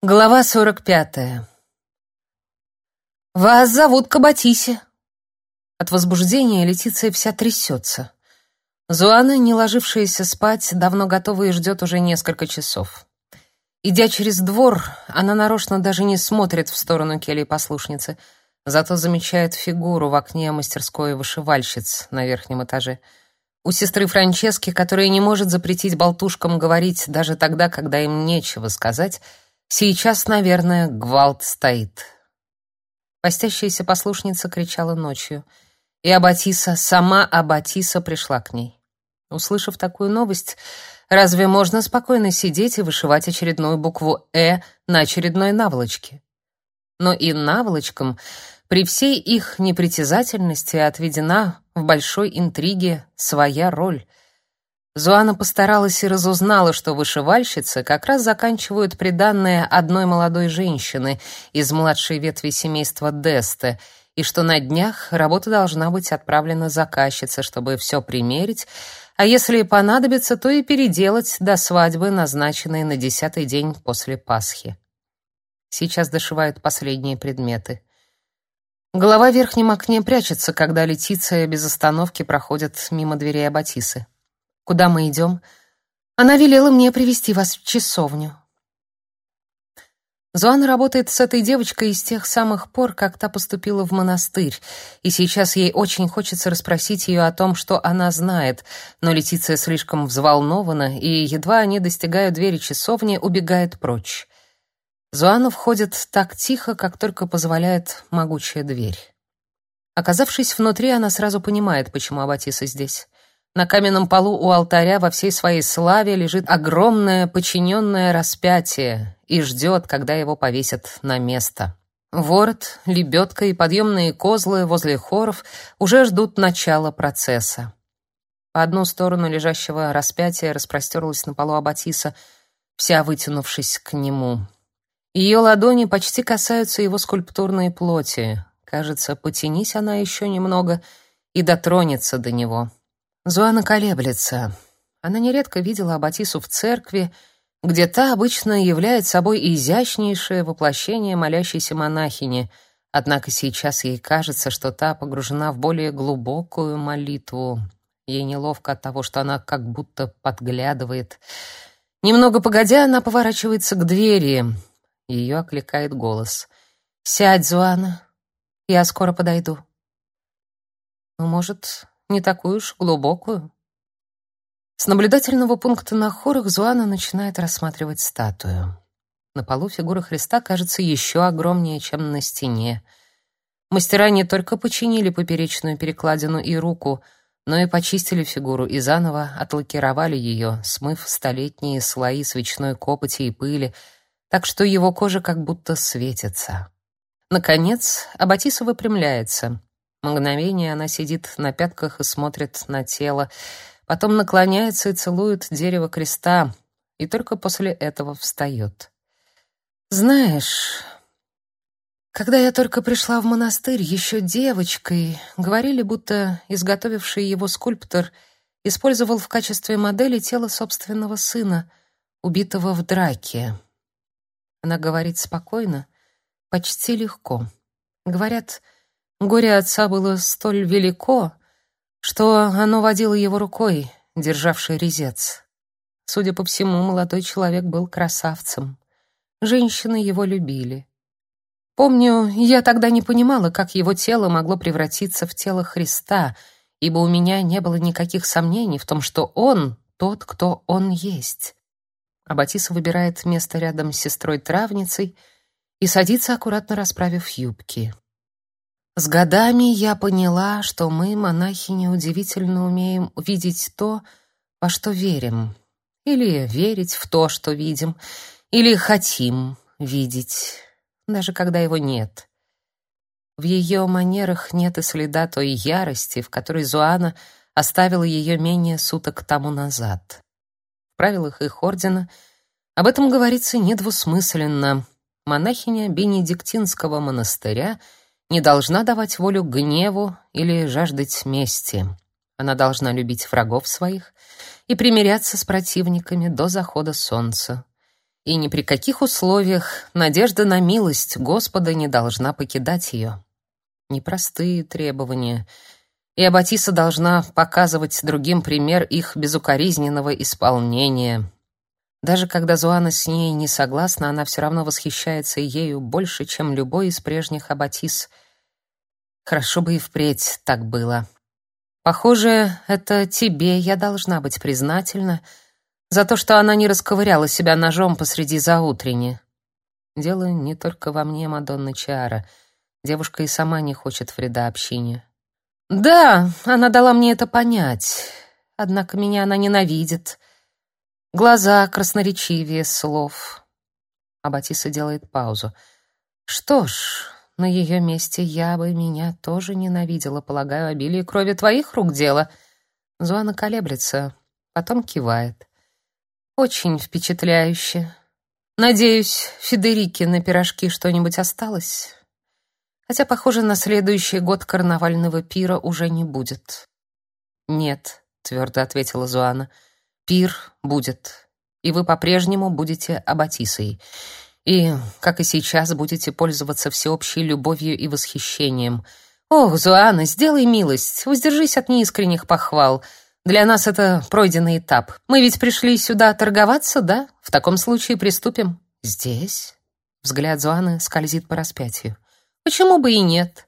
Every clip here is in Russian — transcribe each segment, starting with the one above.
Глава 45. Вас зовут Кабатиси. От возбуждения Летиция вся трясется. Зуана, не ложившаяся спать, давно готова и ждет уже несколько часов. Идя через двор, она нарочно даже не смотрит в сторону кельи послушницы, зато замечает фигуру в окне мастерской вышивальщиц на верхнем этаже. У сестры Франчески, которая не может запретить болтушкам говорить даже тогда, когда им нечего сказать, Сейчас, наверное, гвалт стоит. Постящаяся послушница кричала ночью, и Абатиса, сама Абатиса пришла к ней. Услышав такую новость, разве можно спокойно сидеть и вышивать очередную букву «э» на очередной наволочке? Но и наволочкам при всей их непритязательности отведена в большой интриге своя роль — Зуана постаралась и разузнала, что вышивальщицы как раз заканчивают приданное одной молодой женщины из младшей ветви семейства Десте, и что на днях работа должна быть отправлена заказчице, чтобы все примерить, а если понадобится, то и переделать до свадьбы, назначенной на десятый день после Пасхи. Сейчас дошивают последние предметы. Голова в верхнем окне прячется, когда Летиция без остановки проходит мимо дверей Аббатисы. Куда мы идем? Она велела мне привести вас в часовню. Зоана работает с этой девочкой с тех самых пор, как та поступила в монастырь, и сейчас ей очень хочется расспросить ее о том, что она знает, но Летиция слишком взволнована, и едва они достигают двери часовни, убегает прочь. Зоана входит так тихо, как только позволяет могучая дверь. Оказавшись внутри, она сразу понимает, почему Аббатиса здесь. На каменном полу у алтаря во всей своей славе лежит огромное подчиненное распятие и ждет, когда его повесят на место. Ворот, лебедка и подъемные козлы возле хоров уже ждут начала процесса. По одну сторону лежащего распятия распростерлась на полу Аббатиса, вся вытянувшись к нему. Ее ладони почти касаются его скульптурной плоти. Кажется, потянись она еще немного и дотронется до него. Зуана колеблется. Она нередко видела Аббатису в церкви, где та обычно является собой изящнейшее воплощение молящейся монахини, однако сейчас ей кажется, что та погружена в более глубокую молитву. Ей неловко от того, что она как будто подглядывает. Немного погодя, она поворачивается к двери. Ее окликает голос. «Сядь, Зуана, я скоро подойду». Ну, может, не такую уж глубокую. С наблюдательного пункта на хорах Зуана начинает рассматривать статую. На полу фигура Христа кажется еще огромнее, чем на стене. Мастера не только починили поперечную перекладину и руку, но и почистили фигуру и заново отлакировали ее, смыв столетние слои свечной копоти и пыли, так что его кожа как будто светится. Наконец, Аббатиса выпрямляется. Мгновение она сидит на пятках и смотрит на тело, потом наклоняется и целует дерево креста, и только после этого встает. Знаешь, когда я только пришла в монастырь еще девочкой, говорили, будто изготовивший его скульптор использовал в качестве модели тело собственного сына, убитого в драке. Она говорит спокойно, почти легко. Говорят, Горе отца было столь велико, что оно водило его рукой, державшей резец. Судя по всему, молодой человек был красавцем. Женщины его любили. Помню, я тогда не понимала, как его тело могло превратиться в тело Христа, ибо у меня не было никаких сомнений в том, что он тот, кто он есть. Аббатиса выбирает место рядом с сестрой-травницей и садится, аккуратно расправив юбки. С годами я поняла, что мы, монахи, неудивительно умеем увидеть то, во что верим, или верить в то, что видим, или хотим видеть, даже когда его нет. В ее манерах нет и следа той ярости, в которой Зуана оставила ее менее суток тому назад. В правилах их ордена об этом говорится недвусмысленно. Монахиня Бенедиктинского монастыря — не должна давать волю гневу или жаждать мести. Она должна любить врагов своих и примиряться с противниками до захода солнца. и ни при каких условиях надежда на милость Господа не должна покидать ее. Непростые требования, и Аббатиса должна показывать другим пример их безукоризненного исполнения. Даже когда Зуана с ней не согласна, она все равно восхищается ею больше, чем любой из прежних Аббатис. Хорошо бы и впредь так было. Похоже, это тебе я должна быть признательна за то, что она не расковыряла себя ножом посреди заутрени. Дело не только во мне, Мадонна Чара. Девушка и сама не хочет вреда общине. Да, она дала мне это понять. Однако меня она ненавидит. Глаза красноречивее слов. Абатиса делает паузу. Что ж, на ее месте я бы меня тоже ненавидела, полагаю, обилие крови твоих рук дело. Зуана колеблется, потом кивает. Очень впечатляюще. Надеюсь, Федерике на пирожки что-нибудь осталось. Хотя, похоже, на следующий год карнавального пира уже не будет. Нет, твердо ответила Зуана. Пир будет, и вы по-прежнему будете аббатисой. И, как и сейчас, будете пользоваться всеобщей любовью и восхищением. Ох, Зуана, сделай милость, воздержись от неискренних похвал. Для нас это пройденный этап. Мы ведь пришли сюда торговаться, да? В таком случае приступим. Здесь? Взгляд Зуаны скользит по распятию. Почему бы и нет?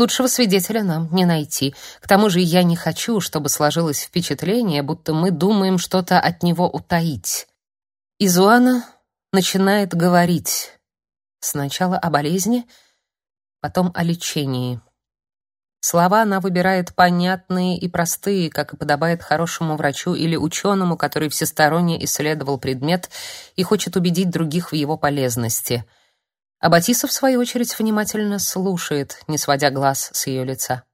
Лучшего свидетеля нам не найти. К тому же я не хочу, чтобы сложилось впечатление, будто мы думаем что-то от него утаить. И Зуана начинает говорить. Сначала о болезни, потом о лечении. Слова она выбирает понятные и простые, как и подобает хорошему врачу или ученому, который всесторонне исследовал предмет и хочет убедить других в его полезности. А Батиса, в свою очередь, внимательно слушает, не сводя глаз с ее лица.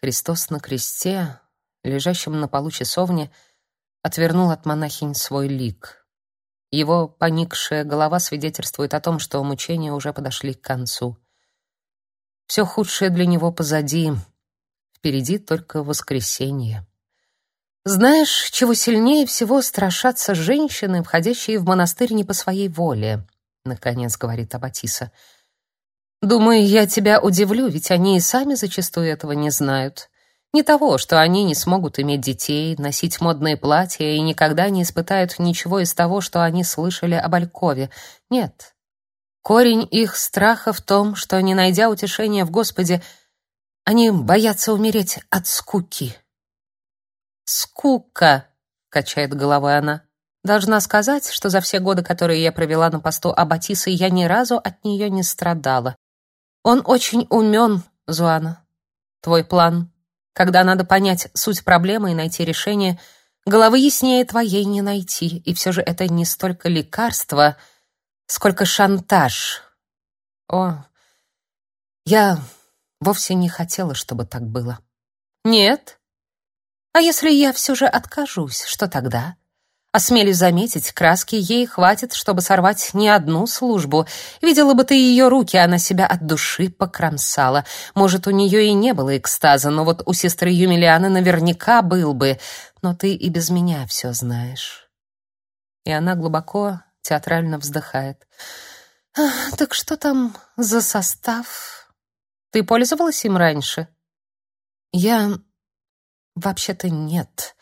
Христос на кресте, лежащем на полу часовни, отвернул от монахинь свой лик — его поникшая голова свидетельствует о том, что мучения уже подошли к концу. Все худшее для него позади. Впереди только воскресенье. Знаешь, чего сильнее всего страшатся женщины, входящие в монастырь не по своей воле, наконец говорит Абатиса. Думаю, я тебя удивлю, ведь они и сами зачастую этого не знают. Не того, что они не смогут иметь детей, носить модные платья и никогда не испытают ничего из того, что они слышали об Алькове. Нет. Корень их страха в том, что, не найдя утешения в Господе, они боятся умереть от скуки. «Скука», — качает головой она. «Должна сказать, что за все годы, которые я провела на посту Аббатисы, я ни разу от нее не страдала. Он очень умен, Зуана. Твой план когда надо понять суть проблемы и найти решение, головы яснее твоей не найти, и все же это не столько лекарство, сколько шантаж. О, я вовсе не хотела, чтобы так было. Нет? А если я все же откажусь, что тогда? Осмелюсь заметить, краски ей хватит, чтобы сорвать не одну службу. Видела бы ты ее руки, она себя от души покромсала. Может, у нее и не было экстаза, но вот у сестры Юмилианы наверняка был бы. Но ты и без меня все знаешь. И она глубоко, театрально вздыхает. «Так что там за состав? Ты пользовалась им раньше?» «Я... вообще-то нет».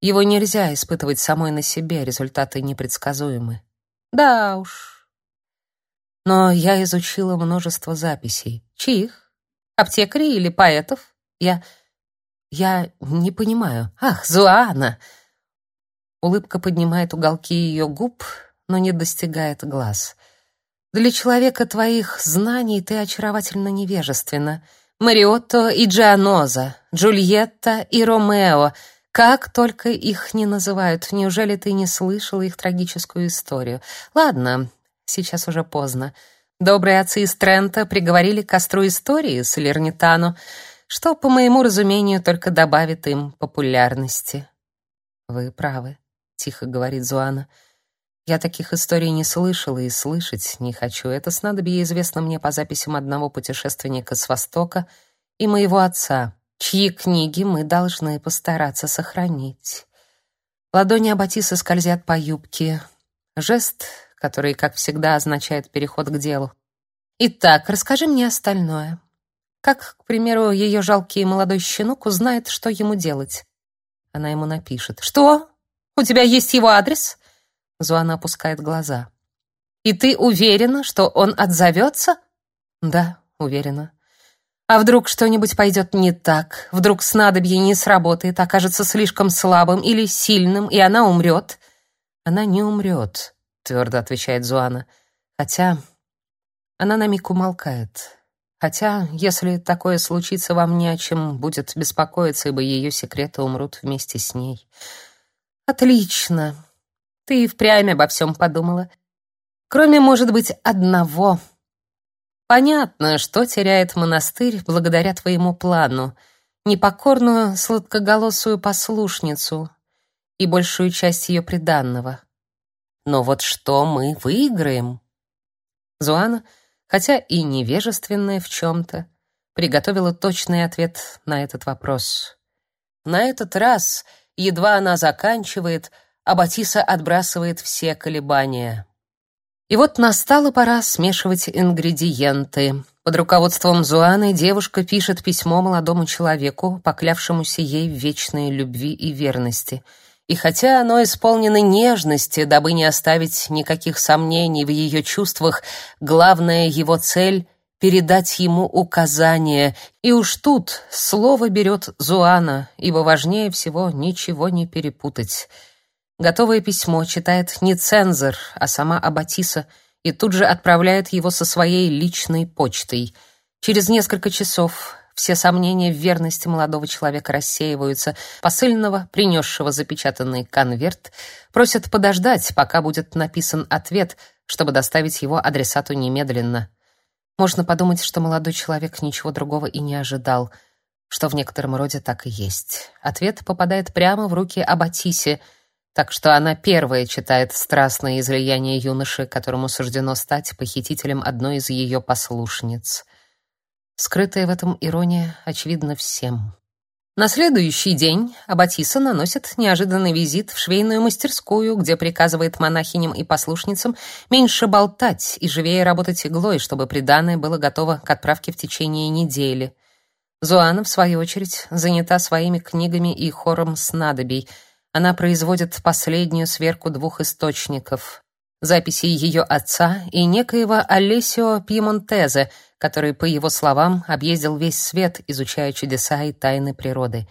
Его нельзя испытывать самой на себе, результаты непредсказуемы. Да уж. Но я изучила множество записей. Чьих? Аптекарей или поэтов? Я... я не понимаю. Ах, Зуана! Улыбка поднимает уголки ее губ, но не достигает глаз. Для человека твоих знаний ты очаровательно невежественна. Мариотто и Джианоза, Джульетта и Ромео — как только их не называют, неужели ты не слышала их трагическую историю? Ладно, сейчас уже поздно. Добрые отцы из Трента приговорили к костру истории с Лернитану, что, по моему разумению, только добавит им популярности. Вы правы, тихо говорит Зуана. Я таких историй не слышала и слышать не хочу. Это снадобье известно мне по записям одного путешественника с Востока и моего отца чьи книги мы должны постараться сохранить. Ладони Аббатисы скользят по юбке. Жест, который, как всегда, означает переход к делу. Итак, расскажи мне остальное. Как, к примеру, ее жалкий молодой щенок узнает, что ему делать? Она ему напишет. «Что? У тебя есть его адрес?» Зуана опускает глаза. «И ты уверена, что он отзовется?» «Да, уверена». «А вдруг что-нибудь пойдет не так? Вдруг снадобье не сработает, окажется слишком слабым или сильным, и она умрет?» «Она не умрет», — твердо отвечает Зуана. «Хотя...» Она на миг умолкает. Хотя, если такое случится, вам не о чем будет беспокоиться, ибо ее секреты умрут вместе с ней. Отлично. Ты и впрямь обо всем подумала. Кроме, может быть, одного. Понятно, что теряет монастырь благодаря твоему плану. Непокорную, сладкоголосую послушницу и большую часть ее приданного. Но вот что мы выиграем? Зуана хотя и невежественная в чем-то, приготовила точный ответ на этот вопрос. На этот раз, едва она заканчивает, Абатиса отбрасывает все колебания. И вот настала пора смешивать ингредиенты. Под руководством Зуаны девушка пишет письмо молодому человеку, поклявшемуся ей в вечной любви и верности — и хотя оно исполнено нежности, дабы не оставить никаких сомнений в ее чувствах, главная его цель — передать ему указания. И уж тут слово берет Зуана, ибо важнее всего ничего не перепутать. Готовое письмо читает не цензор, а сама Аббатиса, и тут же отправляет его со своей личной почтой. Через несколько часов все сомнения в верности молодого человека рассеиваются. Посыльного, принесшего запечатанный конверт, просят подождать, пока будет написан ответ, чтобы доставить его адресату немедленно. Можно подумать, что молодой человек ничего другого и не ожидал, что в некотором роде так и есть. Ответ попадает прямо в руки Абатисе, так что она первая читает страстное излияние юноши, которому суждено стать похитителем одной из ее послушниц. Скрытая в этом ирония очевидна всем. На следующий день Аббатиса наносит неожиданный визит в швейную мастерскую, где приказывает монахиням и послушницам меньше болтать и живее работать иглой, чтобы приданое было готово к отправке в течение недели. Зуана, в свою очередь, занята своими книгами и хором снадобий. Она производит последнюю сверку двух источников — записи ее отца и некоего Алессио Пьемонтезе — который, по его словам, объездил весь свет, изучая чудеса и тайны природы.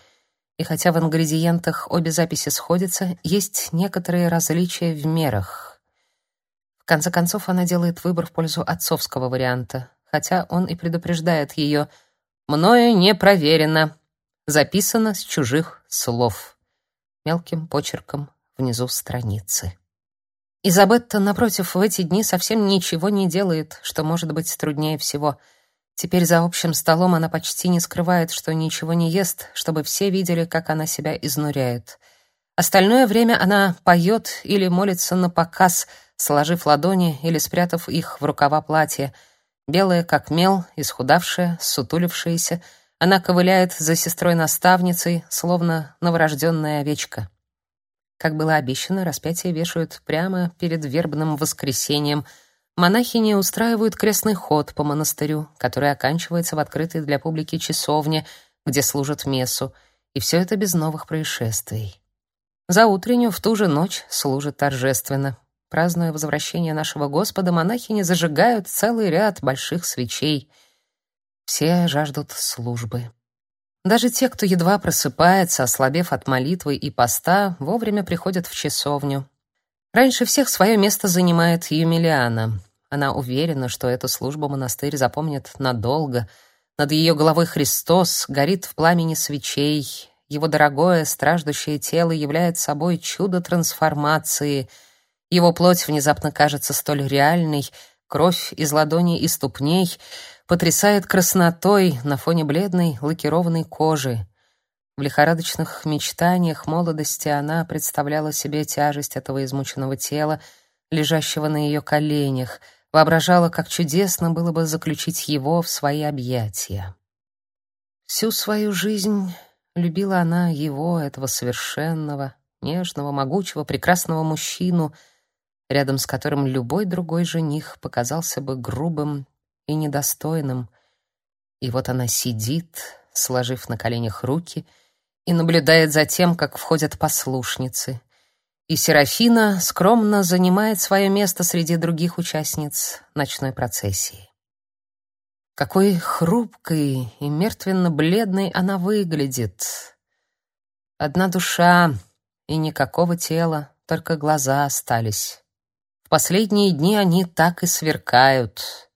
И хотя в ингредиентах обе записи сходятся, есть некоторые различия в мерах. В конце концов, она делает выбор в пользу отцовского варианта, хотя он и предупреждает ее «мною не проверено, записано с чужих слов» мелким почерком внизу страницы. Изабетта, напротив, в эти дни совсем ничего не делает, что может быть труднее всего. Теперь за общим столом она почти не скрывает, что ничего не ест, чтобы все видели, как она себя изнуряет. Остальное время она поет или молится на показ, сложив ладони или спрятав их в рукава платья. Белая, как мел, исхудавшая, сутулившаяся, она ковыляет за сестрой-наставницей, словно новорожденная овечка. Как было обещано, распятие вешают прямо перед вербным воскресением. Монахини устраивают крестный ход по монастырю, который оканчивается в открытой для публики часовне, где служат мессу, и все это без новых происшествий. За утреннюю в ту же ночь служат торжественно. Празднуя возвращение нашего Господа, монахини зажигают целый ряд больших свечей. Все жаждут службы. Даже те, кто едва просыпается, ослабев от молитвы и поста, вовремя приходят в часовню. Раньше всех свое место занимает Юмилиана. Она уверена, что эту службу монастырь запомнит надолго. Над ее головой Христос горит в пламени свечей. Его дорогое, страждущее тело является собой чудо трансформации. Его плоть внезапно кажется столь реальной, кровь из ладоней и ступней — потрясает краснотой на фоне бледной лакированной кожи. В лихорадочных мечтаниях молодости она представляла себе тяжесть этого измученного тела, лежащего на ее коленях, воображала, как чудесно было бы заключить его в свои объятия. Всю свою жизнь любила она его, этого совершенного, нежного, могучего, прекрасного мужчину, рядом с которым любой другой жених показался бы грубым и недостойным. И вот она сидит, сложив на коленях руки, и наблюдает за тем, как входят послушницы. И Серафина скромно занимает свое место среди других участниц ночной процессии. Какой хрупкой и мертвенно-бледной она выглядит. Одна душа и никакого тела, только глаза остались. В последние дни они так и сверкают,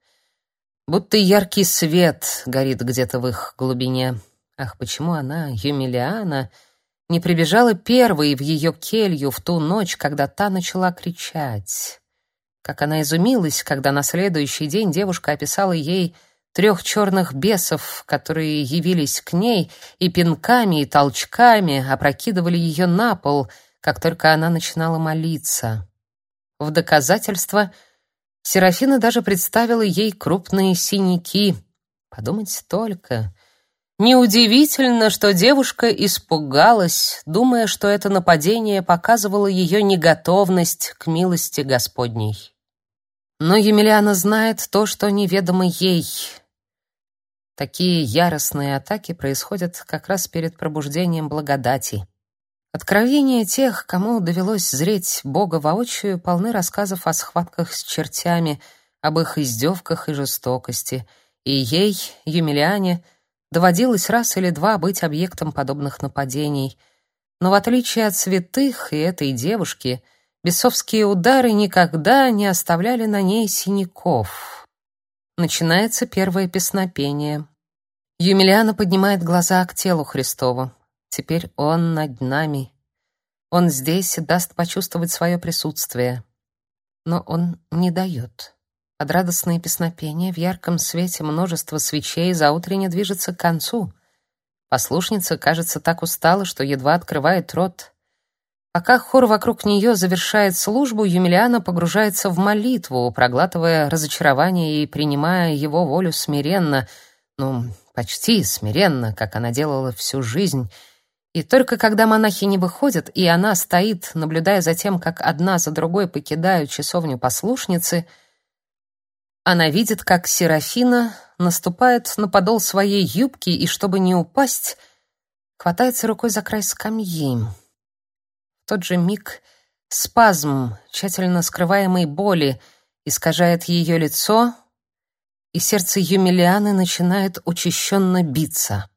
будто яркий свет горит где-то в их глубине. Ах, почему она, Юмилиана, не прибежала первой в ее келью в ту ночь, когда та начала кричать? Как она изумилась, когда на следующий день девушка описала ей трех черных бесов, которые явились к ней и пинками и толчками опрокидывали ее на пол, как только она начинала молиться. В доказательство Серафина даже представила ей крупные синяки. Подумать только. Неудивительно, что девушка испугалась, думая, что это нападение показывало ее неготовность к милости Господней. Но Емельяна знает то, что неведомо ей — Такие яростные атаки происходят как раз перед пробуждением благодати. Откровения тех, кому довелось зреть Бога воочию, полны рассказов о схватках с чертями, об их издевках и жестокости. И ей, Емельяне, доводилось раз или два быть объектом подобных нападений. Но в отличие от святых и этой девушки, бесовские удары никогда не оставляли на ней синяков. Начинается первое песнопение. Юмилиана поднимает глаза к телу Христову. Теперь Он над нами. Он здесь даст почувствовать свое присутствие. Но Он не дает. Под радостные песнопения в ярком свете множество свечей заутренне движется к концу. Послушница, кажется, так устала, что едва открывает рот. Пока хор вокруг нее завершает службу, Юмилиана погружается в молитву, проглатывая разочарование и принимая его волю смиренно — ну, почти смиренно, как она делала всю жизнь. И только когда монахи не выходят, и она стоит, наблюдая за тем, как одна за другой покидают часовню послушницы, она видит, как Серафина наступает на подол своей юбки и, чтобы не упасть, хватается рукой за край скамьи. В тот же миг спазм, тщательно скрываемой боли, искажает ее лицо, и сердце Юмилианы начинает учащенно биться.